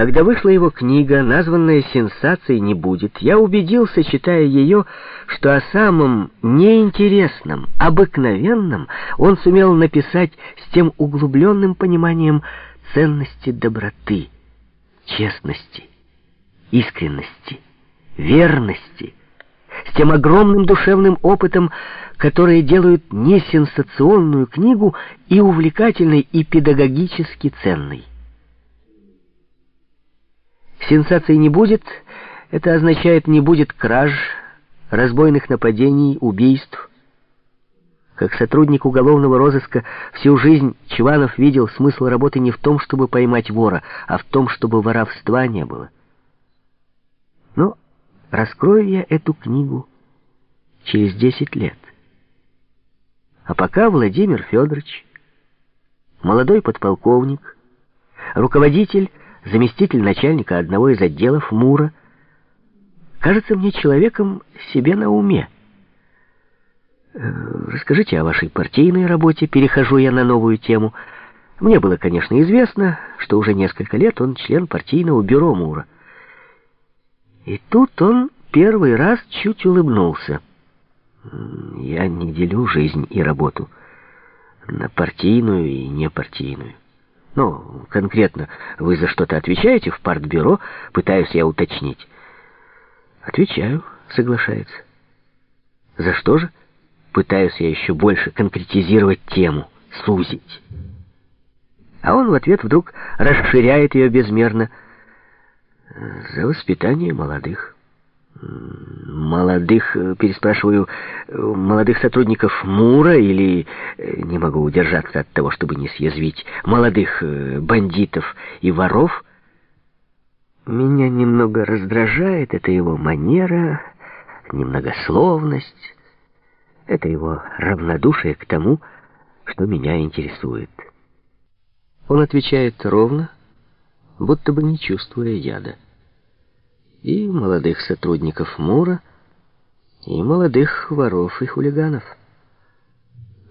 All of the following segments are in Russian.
Когда вышла его книга, названная «Сенсацией не будет», я убедился, читая ее, что о самом неинтересном, обыкновенном он сумел написать с тем углубленным пониманием ценности доброты, честности, искренности, верности, с тем огромным душевным опытом, которые делают несенсационную книгу и увлекательной, и педагогически ценной. Сенсаций не будет, это означает не будет краж, разбойных нападений, убийств. Как сотрудник уголовного розыска всю жизнь Чванов видел смысл работы не в том, чтобы поймать вора, а в том, чтобы воровства не было. Но раскрою я эту книгу через десять лет. А пока Владимир Федорович, молодой подполковник, руководитель заместитель начальника одного из отделов МУРа, кажется мне человеком себе на уме. Э, расскажите о вашей партийной работе, перехожу я на новую тему. Мне было, конечно, известно, что уже несколько лет он член партийного бюро МУРа. И тут он первый раз чуть улыбнулся. Я не делю жизнь и работу на партийную и непартийную. Ну, конкретно, вы за что-то отвечаете в партбюро? Пытаюсь я уточнить. Отвечаю, соглашается. За что же? Пытаюсь я еще больше конкретизировать тему, сузить. А он в ответ вдруг расширяет ее безмерно. За воспитание молодых. Молодых, э, переспрашиваю, э, молодых сотрудников МУРа или, э, не могу удержаться от того, чтобы не съязвить, молодых бандитов и воров? Меня немного раздражает эта его манера, немногословность, это его равнодушие к тому, что меня интересует. Он отвечает ровно, будто бы не чувствуя яда и молодых сотрудников МУРа, и молодых воров и хулиганов.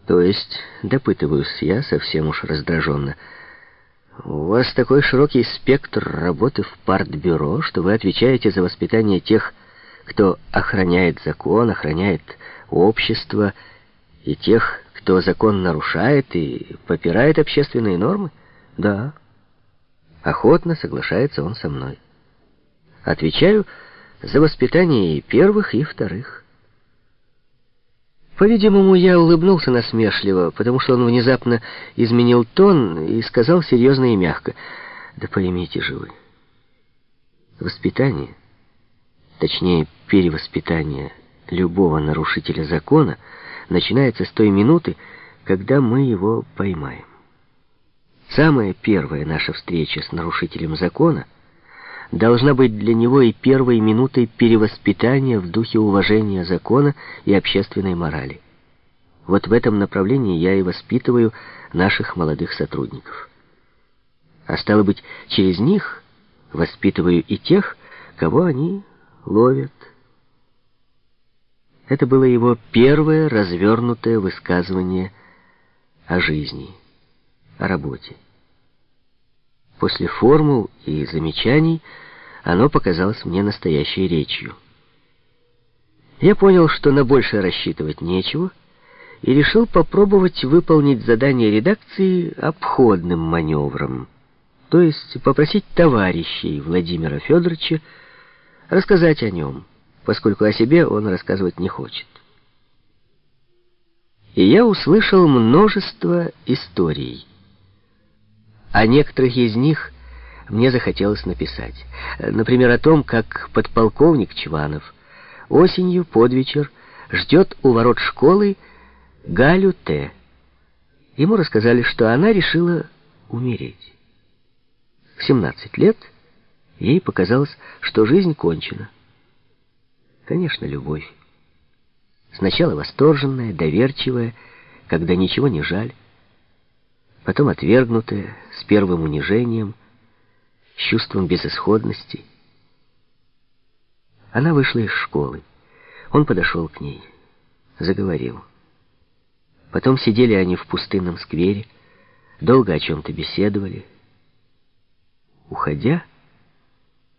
То есть, допытываюсь я совсем уж раздраженно, у вас такой широкий спектр работы в партбюро, что вы отвечаете за воспитание тех, кто охраняет закон, охраняет общество, и тех, кто закон нарушает и попирает общественные нормы? Да. Охотно соглашается он со мной. Отвечаю за воспитание и первых, и вторых. По-видимому, я улыбнулся насмешливо, потому что он внезапно изменил тон и сказал серьезно и мягко. «Да поймите же вы, воспитание, точнее перевоспитание любого нарушителя закона начинается с той минуты, когда мы его поймаем. Самая первая наша встреча с нарушителем закона — должна быть для него и первой минутой перевоспитания в духе уважения закона и общественной морали. Вот в этом направлении я и воспитываю наших молодых сотрудников. А стало быть, через них воспитываю и тех, кого они ловят. Это было его первое развернутое высказывание о жизни, о работе. После формул и замечаний оно показалось мне настоящей речью. Я понял, что на большее рассчитывать нечего, и решил попробовать выполнить задание редакции обходным маневром, то есть попросить товарищей Владимира Федоровича рассказать о нем, поскольку о себе он рассказывать не хочет. И я услышал множество историй. О некоторых из них мне захотелось написать. Например, о том, как подполковник Чванов осенью под вечер ждет у ворот школы Галю Т. Ему рассказали, что она решила умереть. В 17 лет ей показалось, что жизнь кончена. Конечно, любовь. Сначала восторженная, доверчивая, когда ничего не жаль потом отвергнутая, с первым унижением, с чувством безысходности. Она вышла из школы. Он подошел к ней, заговорил. Потом сидели они в пустынном сквере, долго о чем-то беседовали. Уходя,